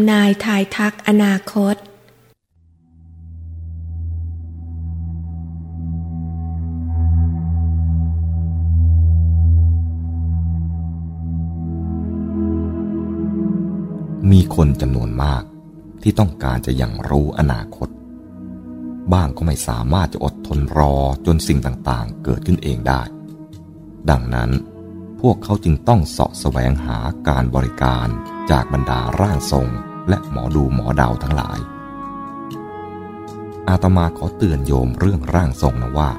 ำนายทายทักอนาคต มีคนจำนวนมากที่ต้องการจะยังรู้อนาคต บ้างก็ไม่สามารถจะอดทนรอจนสิ่งต่างๆ เกิดขึ้นเองได้ ดังนั้น พวกเขาจึงต้องเสาะแสวงหาการบริการจากบรรดาร่างทรง และหมอดูหมอเดาทั้งหลาย อาตมาขอเตือนโยมเรื่องร่างทรงนะว่า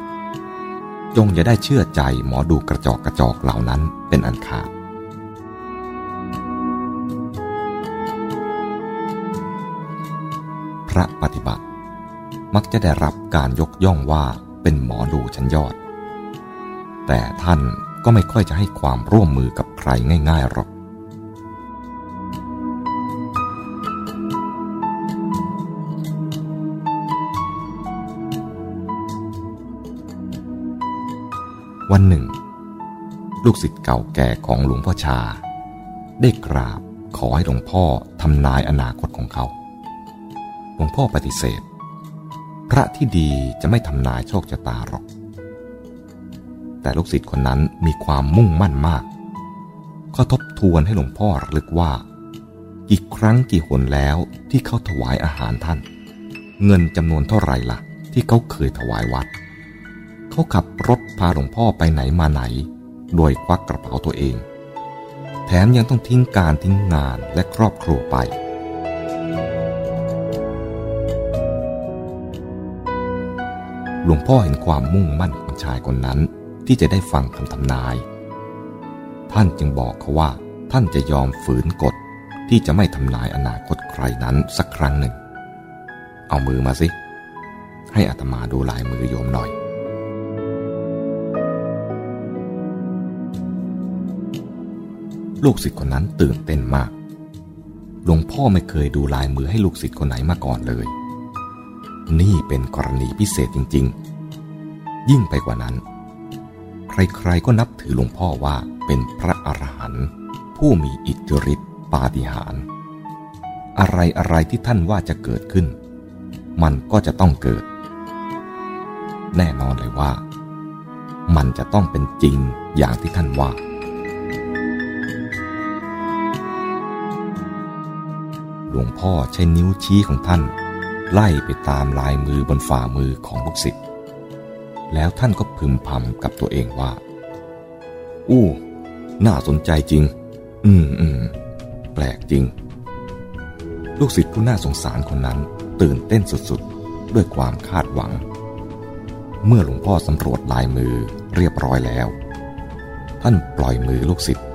จงอย่าได้เชื่อใจหมอดูกระจอกกระจอกเหล่านั้นเป็นอันขาดพระปฏิบัติ มักจะได้รับการยกย่องว่าเป็นหมอดูชั้นยอด แต่ท่าน ก็ไม่ค่อยจะให้ความร่วมมือกับใครง่ายๆหรอก วันหนึ่ง ลูกศิษย์เก่าแก่ของหลวงพ่อชา ได้กราบขอให้หลวงพ่อทำนายอนาคตของเขา หลวงพ่อปฏิเสธ พระที่ดีจะไม่ทำนายโชคชะตาหรอก แต่ลูกศิษย์คนนั้นมีความมุ่งมั่นมากเขาทบทวนให้หลวงพ่อระลึกว่า กี่ครั้งกี่หนแล้วที่เขาถวายอาหารท่าน เงินจำนวนเท่าไหร่ละ่ะ ที่เขาเคยถวายวัด เขาขับรถพาหลวงพ่อไปไหนมาไหน โดยควักกระเป๋าตัวเอง แถมยังต้องทิ้งการทิ้งงานและครอบครัวไปหลวงพ่อเห็นความมุ่งมั่นของชายคนนั้น ที่จะได้ฟังคำทำนาย ท่านจึงบอกเขาว่า ท่านจะยอมฝืนกฎที่จะไม่ทำนายอนาคตใครนั้นสักครั้งหนึ่ง เอามือมาสิ ให้อัตมาดูลายมือโยมหน่อย ลูกศิษย์คนนั้นตื่นเต้นมาก หลวงพ่อไม่เคยดูลายมือให้ลูกศิษย์คนไหนมาก่อนเลย นี่เป็นกรณีพิเศษจริง ๆ ยิ่งไปกว่านั้น ใครๆก็นับถือหลวงพ่อว่าเป็นพระอรหันต์ผู้มีอิทธิฤทธิปาฏิหาริย์อะไรอะไรที่ท่านว่าจะเกิดขึ้น มันก็จะต้องเกิด แน่นอนเลยว่า มันจะต้องเป็นจริงอย่างที่ท่านว่า หลวงพ่อใช้นิ้วชี้ของท่าน ไล่ไปตามลายมือบนฝ่ามือของลูกศิษย์ แล้วท่านก็พึมพำกับตัวเองว่า อู้ น่าสนใจจริง อืมอืมแปลกจริง ลูกศิษย์ผู้น่าสงสารคนนั้นตื่นเต้นสุดๆ ด้วยความคาดหวัง เมื่อหลวงพ่อสำรวจลายมือเรียบร้อยแล้ว ท่านปล่อยมือลูกศิษย์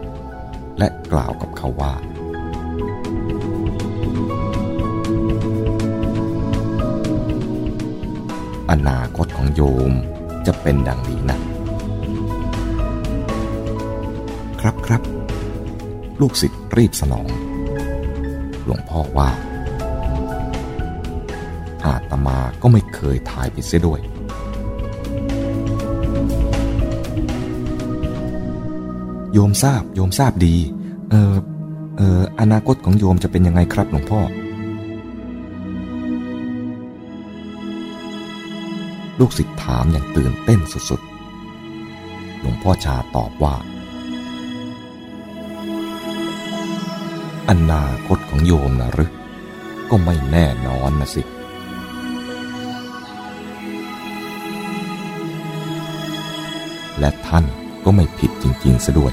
และกล่าวกับเขาว่าอนาคตของโยม จะเป็นดังนี้นะครับครับ ลูกศิษย์รีบสนอง หลวงพ่อว่า อาตมาก็ไม่เคยถ่ายไปเสียด้วย โยมทราบ โยมทราบดี เออเอออนาคตของโยมจะเป็นยังไงครับหลวงพ่อ ลูกศิษย์ถามอย่างตื่นเต้นสุดๆ หลวงพ่อชาตอบว่า อนาคตของโยมนะหรือ ก็ไม่แน่นอนนะสิ และท่านก็ไม่ผิดจริงๆซะด้วย